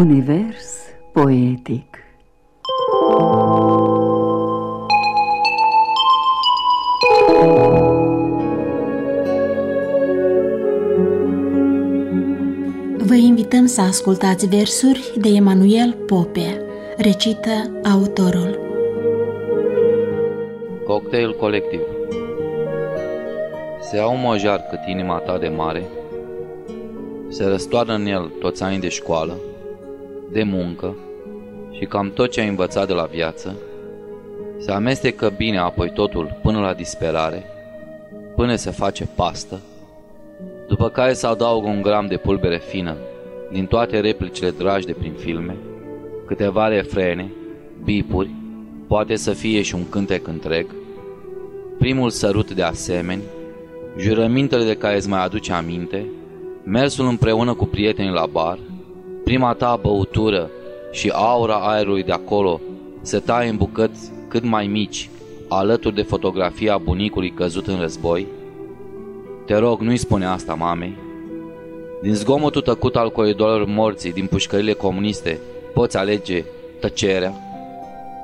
Univers poetic Vă invităm să ascultați versuri de Emanuel Pope, recită autorul. Cocktail colectiv Se au mojar cât inima ta de mare, se răstoarnă în el toți anii de școală, de muncă și cam tot ce ai învățat de la viață, se amestecă bine apoi totul până la disperare, până se face pastă, după care se adaugă un gram de pulbere fină din toate replicile dragi de prin filme, câteva refrene, bipuri, poate să fie și un cântec întreg, primul sărut de asemenea, jurămintele de care îți mai aduce aminte, mersul împreună cu prietenii la bar, prima ta băutură și aura aerului de acolo se taie în bucăți cât mai mici, alături de fotografia bunicului căzut în război? Te rog, nu-i spune asta mamei. Din zgomotul tăcut al coridorilor morții din pușcările comuniste, poți alege tăcerea?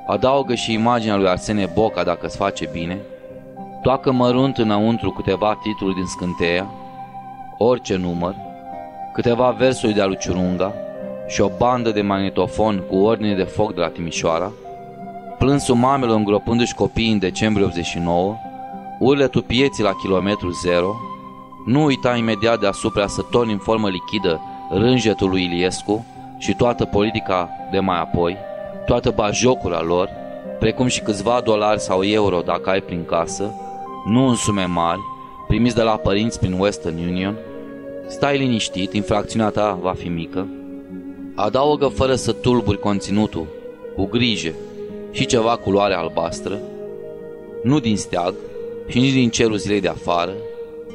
Adaugă și imaginea lui Arsene Boca dacă îți face bine. Toacă mărunt înăuntru câteva titluri din scânteia, orice număr, câteva versuri de Aluciurunga și o bandă de magnetofon cu ordine de foc de la Timișoara, plânsul mamelor îngropându-și copiii în decembrie 89, urletul pieții la kilometru zero, nu uita imediat deasupra să torni în formă lichidă rânjetul lui Iliescu și toată politica de mai apoi, toată bajocura lor, precum și câțiva dolari sau euro dacă ai prin casă, nu în sume mari, primiți de la părinți prin Western Union, stai liniștit, infracțiunea ta va fi mică, adaugă fără să tulburi conținutul, cu grijă, și ceva culoare albastră, nu din steag și nici din cerul zilei de afară,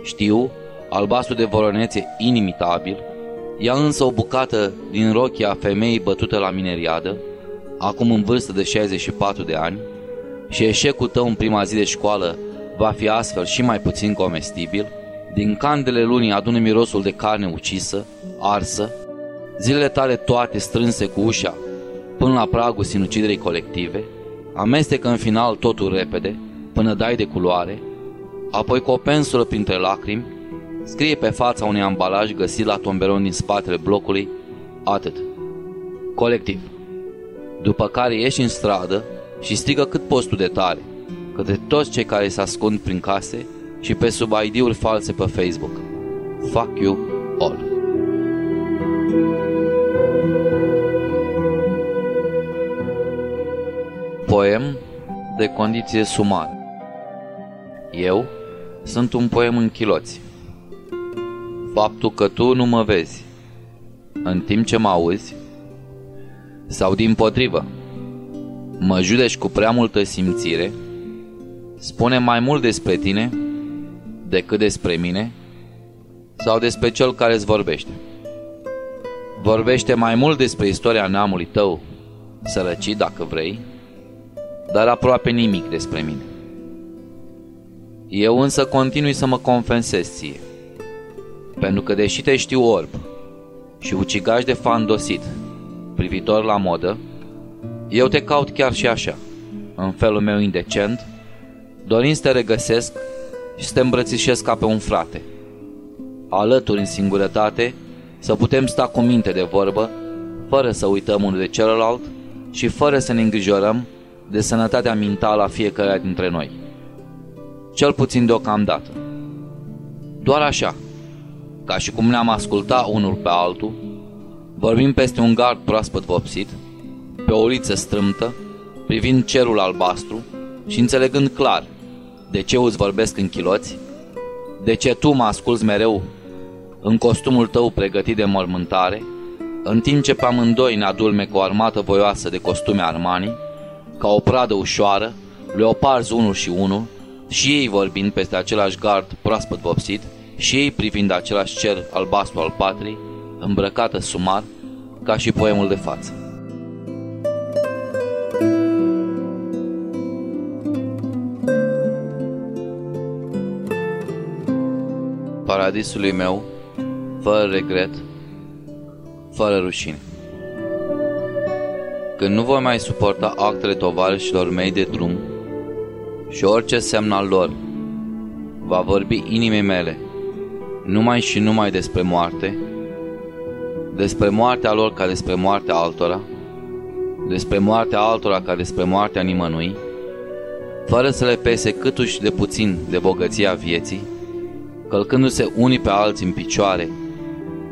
știu, albastru de voronețe inimitabil, ia însă o bucată din rochia femeii bătută la mineriadă, acum în vârstă de 64 de ani, și eșecul tău în prima zi de școală va fi astfel și mai puțin comestibil, din candele lunii adună mirosul de carne ucisă, arsă, zilele tale toate strânse cu ușa până la pragul sinuciderii colective, amestecă în final totul repede, până dai de culoare, apoi cu o pensulă printre lacrimi, scrie pe fața unui ambalaj găsit la tomberon din spatele blocului, atât. Colectiv. După care ieși în stradă și strigă cât poți tu de tare, către toți cei care se ascund prin case și pe sub ID-uri false pe Facebook. Fuck you all. Poem de condiție sumară. Eu sunt un poem în chiloți. Faptul că tu nu mă vezi în timp ce mă auzi sau din potrivă mă judești cu prea multă simțire spune mai mult despre tine decât despre mine sau despre cel care îți vorbește. Vorbește mai mult despre istoria neamului tău, sărăcit dacă vrei, dar aproape nimic despre mine. Eu însă continui să mă confesez ție, pentru că deși te știu orb și ucigaș de fandosit, privitor la modă, eu te caut chiar și așa, în felul meu indecent, dorind să te regăsesc și să te îmbrățișez ca pe un frate. Alături în singurătate, să putem sta cu minte de vorbă, fără să uităm unul de celălalt și fără să ne îngrijorăm de sănătatea mentală a fiecăruia dintre noi. Cel puțin deocamdată. Doar așa, ca și cum ne-am ascultat unul pe altul, vorbim peste un gard proaspăt vopsit, pe o uliță strâmtă, privind cerul albastru și înțelegând clar de ce îți vorbesc în chiloți, de ce tu mă asculți mereu în costumul tău pregătit de mormântare, în timp ce pe amândoi ne adulme cu o armată voioasă de costume Armani, ca o pradă ușoară, leoparzi unul și unul, și ei vorbind peste același gard proaspăt vopsit, și ei privind același cer albastru al patriei, îmbrăcată sumar, ca și poemul de față. Paradisului meu, fără regret, fără rușine. când nu voi mai suporta actele tovarășilor mei de drum și orice semn al lor, va vorbi inimii mele, numai și numai despre moarte, despre moartea lor ca despre moartea altora, despre moartea altora ca despre moartea nimănui, fără să le pese câtuși de puțin de bogăția vieții, călcându-se unii pe alții în picioare,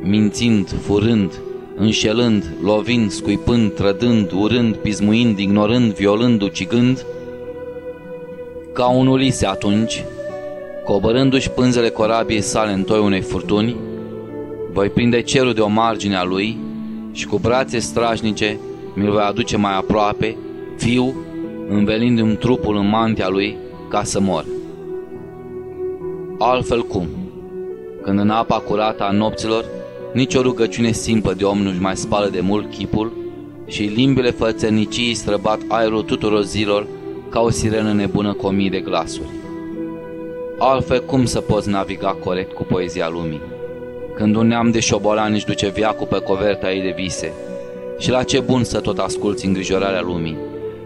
mințind, furând, înșelând, lovind, scuipând, trădând, urând, pismuind, ignorând, violând, ucigând, ca un Ulise atunci, coborându-și pânzele corabiei sale în toi unei furtuni, voi prinde cerul de o margine a lui și cu brațe strașnice mi-l voi aduce mai aproape, fiu, învelindu-mi trupul în mantia lui ca să mor. Altfel cum? Când în apa curată a nopților, nici o rugăciune simplă de om nu-și mai spală de mult chipul și limbile fățărnicii străbat aerul tuturor zilor ca o sirenă nebună cu o mii de glasuri. Altfel cum să poți naviga corect cu poezia lumii? Când un neam de șobolani își duce viacul pe coverta ei de vise, și la ce bun să tot asculți îngrijorarea lumii,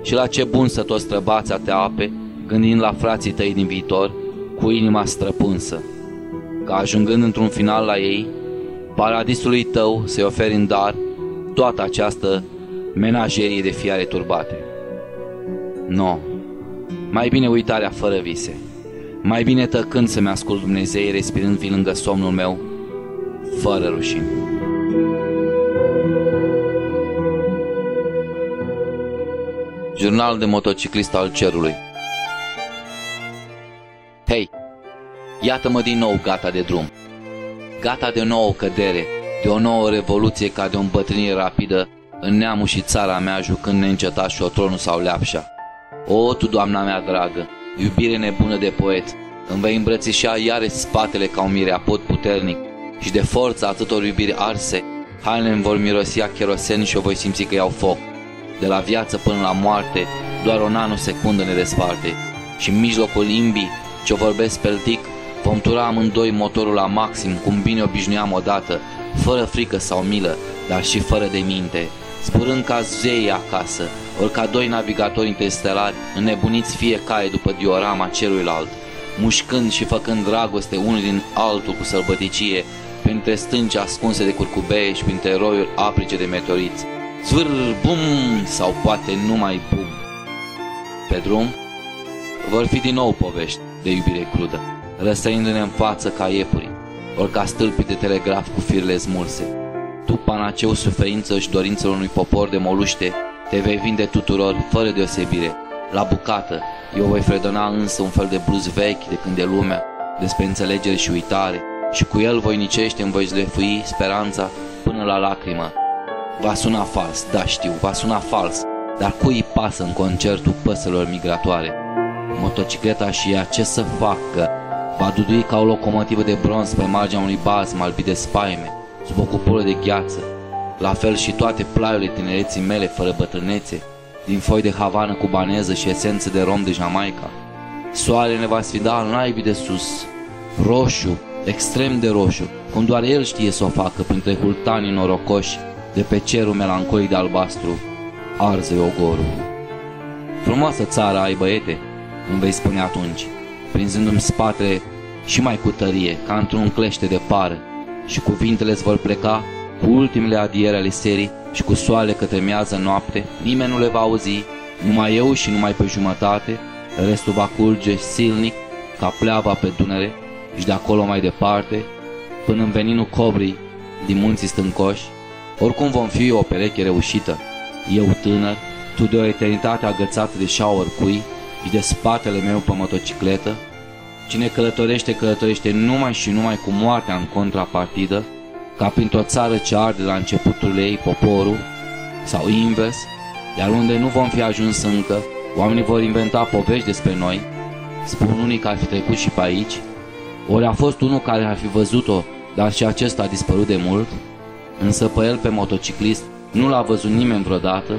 și la ce bun să tot străbați a te ape, gândind la frații tăi din viitor, cu inima străpunsă, ca ajungând într-un final la ei, paradisului tău să-i oferi în dar toată această menagerie de fiare turbate. No, mai bine uitarea fără vise, mai bine tăcând să-mi ascult Dumnezei, respirând fi lângă somnul meu, fără rușine. Jurnal de motociclist al cerului Hei, iată-mă din nou gata de drum. Gata de o nouă cădere, de o nouă revoluție ca de o îmbătrânire rapidă în neamul și țara mea jucând neîncetat șotronul sau leapșa. O, tu, doamna mea dragă, iubire nebună de poet, îmi vei îmbrățișa iarăși spatele ca un mireapod puternic și de forța atâtor iubiri arse, hainele îmi vor mirosi a cherosen și o voi simți că iau foc. De la viață până la moarte, doar o nanosecundă ne desparte și în mijlocul limbii ce o vorbesc peltic, vom tura amândoi motorul la maxim, cum bine obișnuiam odată, fără frică sau milă, dar și fără de minte, spurând ca zei acasă, ori ca doi navigatori interstelari, înnebuniți fiecare după diorama celuilalt, mușcând și făcând dragoste unul din altul cu sălbăticie, printre stânci ascunse de curcubee și printre roiuri aprice de meteoriți. Zvâr, bum, sau poate numai bum. Pe drum vor fi din nou povești de iubire crudă, răsăindu-ne în față ca iepuri, ori ca stâlpii de telegraf cu firele smulse. Tu, panaceu suferință și dorințelor unui popor de moluște, te vei vinde tuturor, fără deosebire, la bucată. Eu voi fredona însă un fel de bluz vechi de când e lumea, despre înțelegere și uitare, și cu el voinicește îmi voi zlefui speranța până la lacrimă. Va suna fals, da știu, va suna fals, dar cui îi pasă în concertul păsărilor migratoare? Motocicleta și ea ce să facă? Va dudui ca o locomotivă de bronz pe marginea unui bazm albit de spaime, sub o cupolă de gheață. La fel și toate plaiurile tinereții mele fără bătrânețe, din foi de havană cubaneză și esențe de rom de Jamaica. Soarele ne va sfida al naibii de sus, roșu, extrem de roșu, cum doar el știe să o facă printre hultanii norocoși de pe cerul melancolic de albastru, arze ogorul. Frumoasă țara ai băiete, îmi vei spune atunci, prinzându-mi spatele și mai cu tărie, ca într-un clește de pară, și cuvintele îți vor pleca cu ultimele adiere ale serii și cu soale către miază noapte, nimeni nu le va auzi, numai eu și numai pe jumătate, restul va curge silnic ca pleava pe Dunăre și de acolo mai departe, până în veninul cobrii din munții stâncoși, oricum vom fi o pereche reușită, eu tânăr, tu de o eternitate agățată de șaur cui și de spatele meu pe motocicletă, cine călătorește, călătorește numai și numai cu moartea în contrapartidă, ca printr-o țară ce arde la începutul ei poporul, sau invers, iar unde nu vom fi ajuns încă, oamenii vor inventa povești despre noi, spun unii că ar fi trecut și pe aici, ori a fost unul care ar fi văzut-o, dar și acesta a dispărut de mult, însă pe el, pe motociclist, nu l-a văzut nimeni vreodată,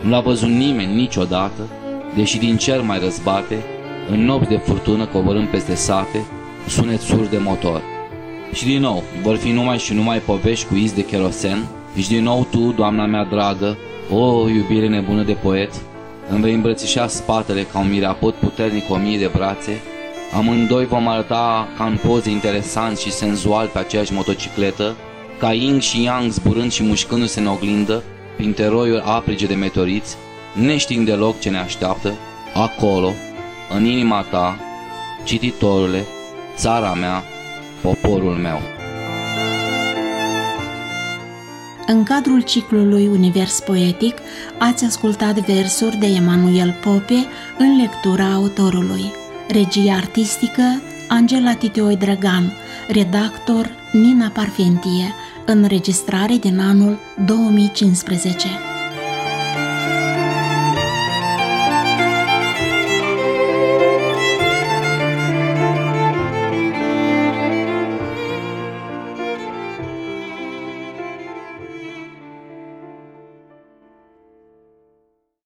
nu l-a văzut nimeni niciodată, deși din cer mai răzbate, în nopți de furtună coborând peste sate, sunet surd de motor. Și din nou, vor fi numai și numai povești cu iz de kerosen, și din nou tu, doamna mea dragă, O, iubire nebună de poet, îmi vei îmbrățișa spatele ca un mirapot puternic o mie de brațe, amândoi vom arăta ca în poze interesant și senzual pe aceeași motocicletă, ca Ying și Yang zburând și mușcându-se în oglindă, prin teroiul aprige de meteoriți, neștiind deloc ce ne așteaptă, acolo, în inima ta, cititorule, țara mea, poporul meu. În cadrul ciclului Univers Poetic ați ascultat versuri de Emanuel Pope în lectura autorului. Regia artistică Angela Titeoi Drăgan, redactor Nina Parfentie, înregistrare din anul 2015.